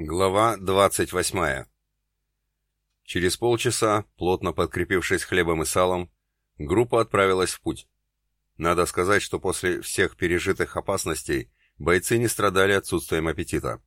Глава 28. Через полчаса, плотно подкрепившись хлебом и салом, группа отправилась в путь. Надо сказать, что после всех пережитых опасностей бойцы не страдали отсутствием аппетита.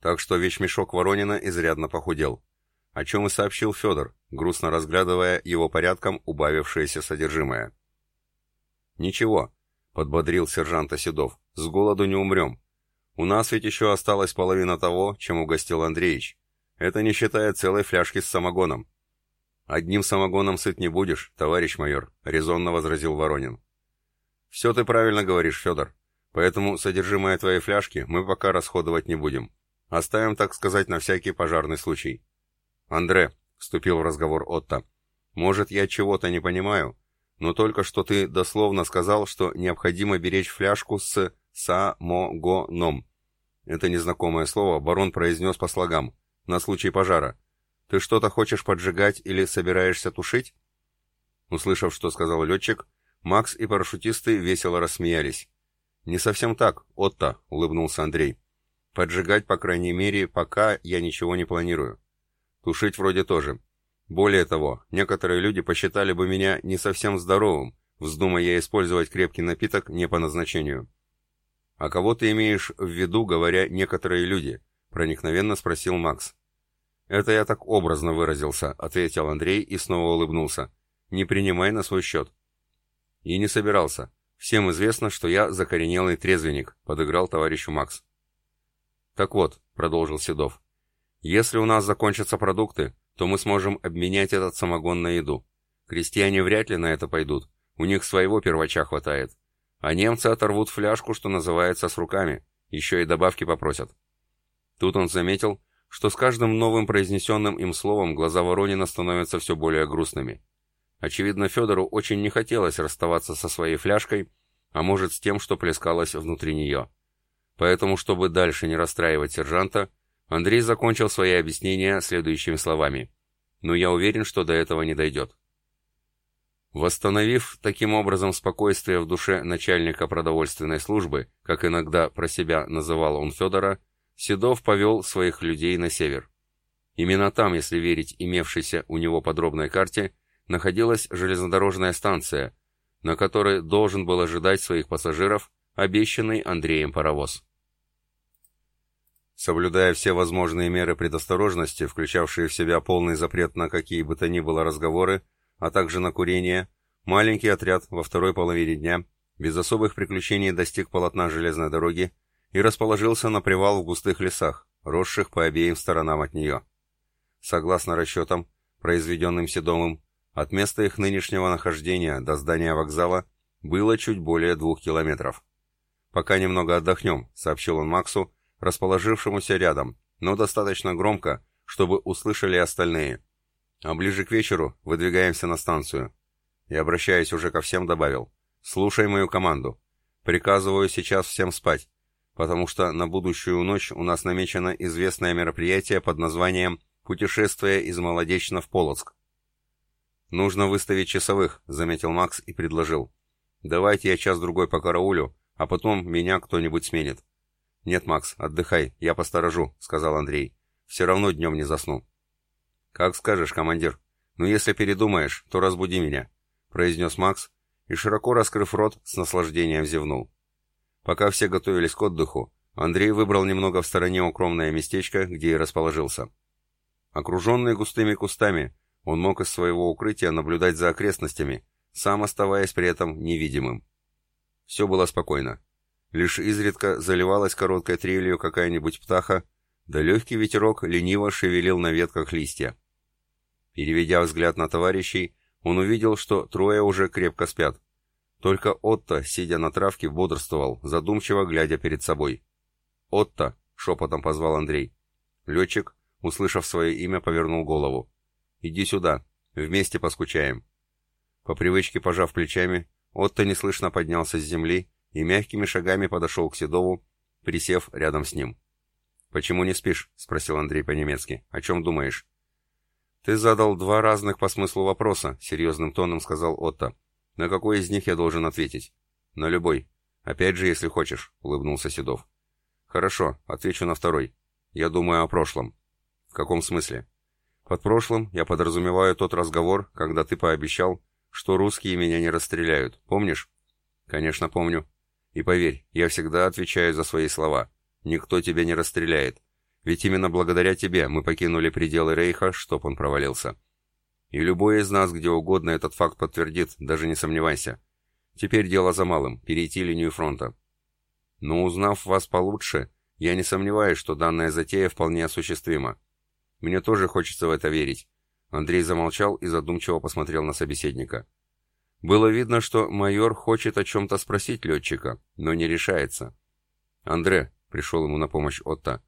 Так что вещмешок Воронина изрядно похудел, о чем и сообщил Федор, грустно разглядывая его порядком убавившееся содержимое. «Ничего», — подбодрил сержант Седов, — «с голоду не умрем. У нас ведь еще осталась половина того, чем угостил Андреич. Это не считая целой фляжки с самогоном. Одним самогоном сыт не будешь, товарищ майор, резонно возразил Воронин. Все ты правильно говоришь, Федор. Поэтому содержимое твоей фляжки мы пока расходовать не будем. Оставим, так сказать, на всякий пожарный случай. Андре, вступил в разговор Отто, может, я чего-то не понимаю, но только что ты дословно сказал, что необходимо беречь фляжку с самогоном. Это незнакомое слово барон произнес по слогам, на случай пожара. «Ты что-то хочешь поджигать или собираешься тушить?» Услышав, что сказал летчик, Макс и парашютисты весело рассмеялись. «Не совсем так, Отто», — улыбнулся Андрей. «Поджигать, по крайней мере, пока я ничего не планирую. Тушить вроде тоже. Более того, некоторые люди посчитали бы меня не совсем здоровым, вздумая использовать крепкий напиток не по назначению. «А кого ты имеешь в виду, говоря «некоторые люди»?» — проникновенно спросил Макс. «Это я так образно выразился», — ответил Андрей и снова улыбнулся. «Не принимай на свой счет». «И не собирался. Всем известно, что я закоренелый трезвенник», — подыграл товарищу Макс. «Так вот», — продолжил Седов, — «если у нас закончатся продукты, то мы сможем обменять этот самогон на еду. Крестьяне вряд ли на это пойдут, у них своего первача хватает. А немцы оторвут фляжку, что называется, с руками, еще и добавки попросят. Тут он заметил, что с каждым новым произнесенным им словом глаза Воронина становятся все более грустными. Очевидно, Федору очень не хотелось расставаться со своей фляжкой, а может с тем, что плескалось внутри нее. Поэтому, чтобы дальше не расстраивать сержанта, Андрей закончил свои объяснения следующими словами. «Но я уверен, что до этого не дойдет». Восстановив таким образом спокойствие в душе начальника продовольственной службы, как иногда про себя называл он Федора, Седов повел своих людей на север. Именно там, если верить имевшейся у него подробной карте, находилась железнодорожная станция, на которой должен был ожидать своих пассажиров обещанный Андреем паровоз. Соблюдая все возможные меры предосторожности, включавшие в себя полный запрет на какие бы то ни было разговоры, а также на курение, маленький отряд во второй половине дня без особых приключений достиг полотна железной дороги и расположился на привал в густых лесах, росших по обеим сторонам от нее. Согласно расчетам, произведенным Седомым, от места их нынешнего нахождения до здания вокзала было чуть более двух километров. «Пока немного отдохнем», — сообщил он Максу, расположившемуся рядом, но достаточно громко, чтобы услышали остальные. А ближе к вечеру выдвигаемся на станцию. И, обращаясь уже ко всем, добавил. Слушай мою команду. Приказываю сейчас всем спать, потому что на будущую ночь у нас намечено известное мероприятие под названием «Путешествие из Молодечно в Полоцк». «Нужно выставить часовых», — заметил Макс и предложил. «Давайте я час-другой по караулю, а потом меня кто-нибудь сменит». «Нет, Макс, отдыхай, я посторожу», — сказал Андрей. «Все равно днем не засну». «Как скажешь, командир. Но если передумаешь, то разбуди меня», — произнес Макс и, широко раскрыв рот, с наслаждением зевнул. Пока все готовились к отдыху, Андрей выбрал немного в стороне укромное местечко, где и расположился. Окруженный густыми кустами, он мог из своего укрытия наблюдать за окрестностями, сам оставаясь при этом невидимым. Все было спокойно. Лишь изредка заливалась короткой трелью какая-нибудь птаха, да легкий ветерок лениво шевелил на ветках листья. Переведя взгляд на товарищей, он увидел, что трое уже крепко спят. Только Отто, сидя на травке, бодрствовал, задумчиво глядя перед собой. «Отто!» — шепотом позвал Андрей. Летчик, услышав свое имя, повернул голову. «Иди сюда, вместе поскучаем». По привычке пожав плечами, Отто неслышно поднялся с земли и мягкими шагами подошел к Седову, присев рядом с ним. «Почему не спишь?» — спросил Андрей по-немецки. «О чем думаешь?» «Ты задал два разных по смыслу вопроса», — серьезным тоном сказал Отто. «На какой из них я должен ответить?» «На любой. Опять же, если хочешь», — улыбнулся Седов. «Хорошо, отвечу на второй. Я думаю о прошлом. В каком смысле? Под прошлым я подразумеваю тот разговор, когда ты пообещал, что русские меня не расстреляют. Помнишь? Конечно, помню. И поверь, я всегда отвечаю за свои слова. Никто тебя не расстреляет. Ведь именно благодаря тебе мы покинули пределы Рейха, чтоб он провалился. И любой из нас где угодно этот факт подтвердит, даже не сомневайся. Теперь дело за малым — перейти линию фронта. Но узнав вас получше, я не сомневаюсь, что данная затея вполне осуществима. Мне тоже хочется в это верить. Андрей замолчал и задумчиво посмотрел на собеседника. Было видно, что майор хочет о чем-то спросить летчика, но не решается. «Андре», — пришел ему на помощь Отто, —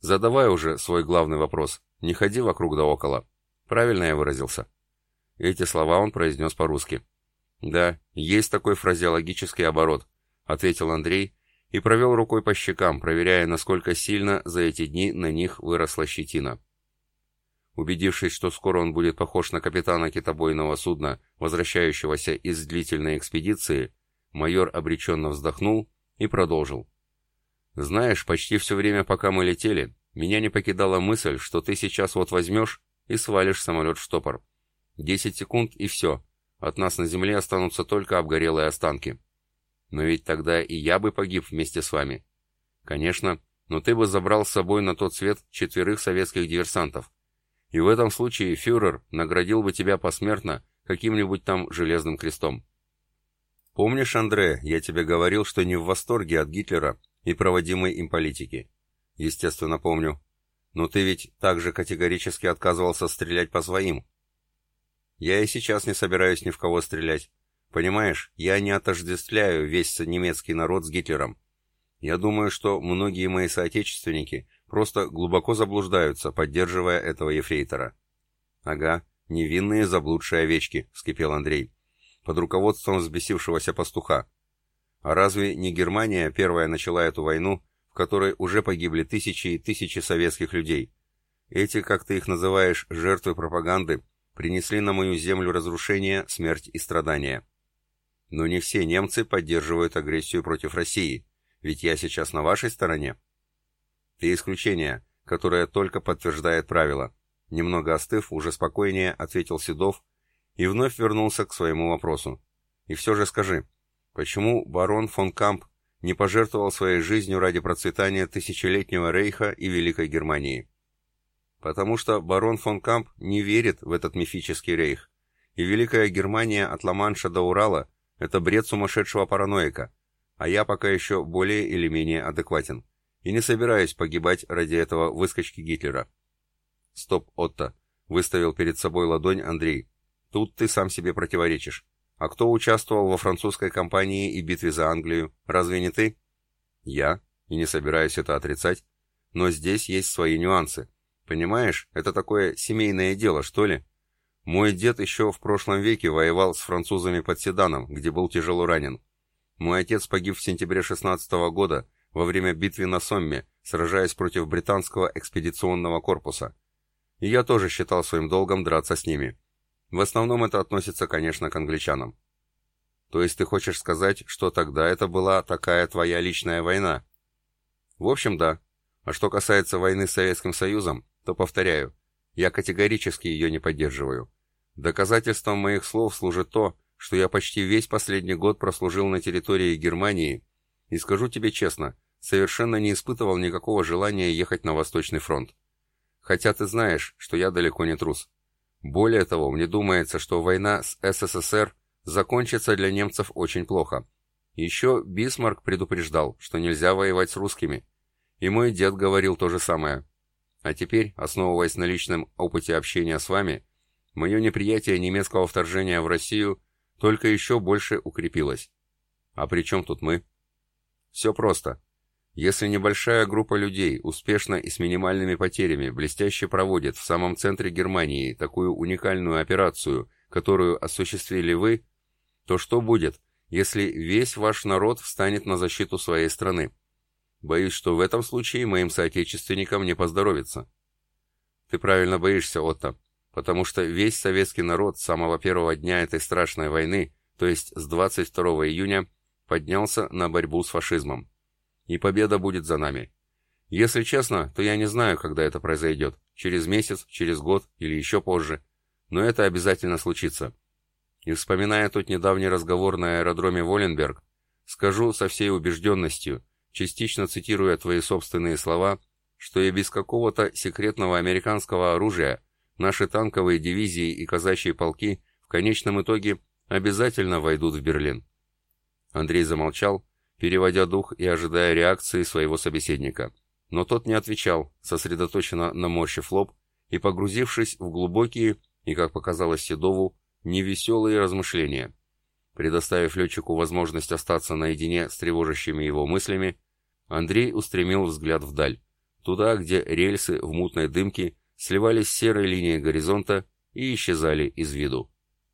«задавай уже свой главный вопрос, не ходи вокруг да около. Правильно я выразился?» Эти слова он произнес по-русски. «Да, есть такой фразеологический оборот», — ответил Андрей и провел рукой по щекам, проверяя, насколько сильно за эти дни на них выросла щетина. Убедившись, что скоро он будет похож на капитана китобойного судна, возвращающегося из длительной экспедиции, майор обреченно вздохнул и продолжил. «Знаешь, почти все время, пока мы летели, меня не покидала мысль, что ты сейчас вот возьмешь и свалишь самолет в штопор. Десять секунд и все. От нас на земле останутся только обгорелые останки. Но ведь тогда и я бы погиб вместе с вами. Конечно, но ты бы забрал с собой на тот свет четверых советских диверсантов. И в этом случае фюрер наградил бы тебя посмертно каким-нибудь там железным крестом. Помнишь, Андре, я тебе говорил, что не в восторге от Гитлера и проводимой им политики? Естественно, помню. Но ты ведь также категорически отказывался стрелять по своим. Я и сейчас не собираюсь ни в кого стрелять. Понимаешь, я не отождествляю весь немецкий народ с Гитлером. Я думаю, что многие мои соотечественники Просто глубоко заблуждаются, поддерживая этого ефрейтора. Ага, невинные заблудшие овечки, вскипел Андрей. Под руководством взбесившегося пастуха. А разве не Германия первая начала эту войну, в которой уже погибли тысячи и тысячи советских людей? Эти, как ты их называешь, жертвы пропаганды, принесли на мою землю разрушение, смерть и страдания. Но не все немцы поддерживают агрессию против России, ведь я сейчас на вашей стороне. Ты исключение, которое только подтверждает правило. Немного остыв, уже спокойнее ответил Седов и вновь вернулся к своему вопросу. И все же скажи, почему барон фон Камп не пожертвовал своей жизнью ради процветания тысячелетнего рейха и Великой Германии? Потому что барон фон Камп не верит в этот мифический рейх, и Великая Германия от Ла-Манша до Урала – это бред сумасшедшего параноика, а я пока еще более или менее адекватен и не собираюсь погибать ради этого выскочки Гитлера. Стоп, Отто, выставил перед собой ладонь Андрей. Тут ты сам себе противоречишь. А кто участвовал во французской кампании и битве за Англию? Разве не ты? Я, и не собираюсь это отрицать. Но здесь есть свои нюансы. Понимаешь, это такое семейное дело, что ли? Мой дед еще в прошлом веке воевал с французами под Седаном, где был тяжело ранен. Мой отец погиб в сентябре 16 -го года, во время битвы на Сомме, сражаясь против британского экспедиционного корпуса. И я тоже считал своим долгом драться с ними. В основном это относится, конечно, к англичанам. То есть ты хочешь сказать, что тогда это была такая твоя личная война? В общем, да. А что касается войны с Советским Союзом, то повторяю, я категорически ее не поддерживаю. Доказательством моих слов служит то, что я почти весь последний год прослужил на территории Германии и скажу тебе честно, совершенно не испытывал никакого желания ехать на Восточный фронт. Хотя ты знаешь, что я далеко не трус. Более того, мне думается, что война с СССР закончится для немцев очень плохо. Еще Бисмарк предупреждал, что нельзя воевать с русскими. И мой дед говорил то же самое. А теперь, основываясь на личном опыте общения с вами, мое неприятие немецкого вторжения в Россию только еще больше укрепилось. А при чем тут мы? Все просто. Если небольшая группа людей успешно и с минимальными потерями блестяще проводит в самом центре Германии такую уникальную операцию, которую осуществили вы, то что будет, если весь ваш народ встанет на защиту своей страны? Боюсь, что в этом случае моим соотечественникам не поздоровится. Ты правильно боишься, Отто, потому что весь советский народ с самого первого дня этой страшной войны, то есть с 22 июня, поднялся на борьбу с фашизмом. И победа будет за нами. Если честно, то я не знаю, когда это произойдет. Через месяц, через год или еще позже. Но это обязательно случится. И вспоминая тот недавний разговор на аэродроме Воленберг, скажу со всей убежденностью, частично цитируя твои собственные слова, что и без какого-то секретного американского оружия наши танковые дивизии и казачьи полки в конечном итоге обязательно войдут в Берлин. Андрей замолчал, переводя дух и ожидая реакции своего собеседника. Но тот не отвечал, сосредоточенно наморщив лоб и погрузившись в глубокие и, как показалось Седову, невеселые размышления. Предоставив летчику возможность остаться наедине с тревожащими его мыслями, Андрей устремил взгляд вдаль, туда, где рельсы в мутной дымке сливались с серой линией горизонта и исчезали из виду.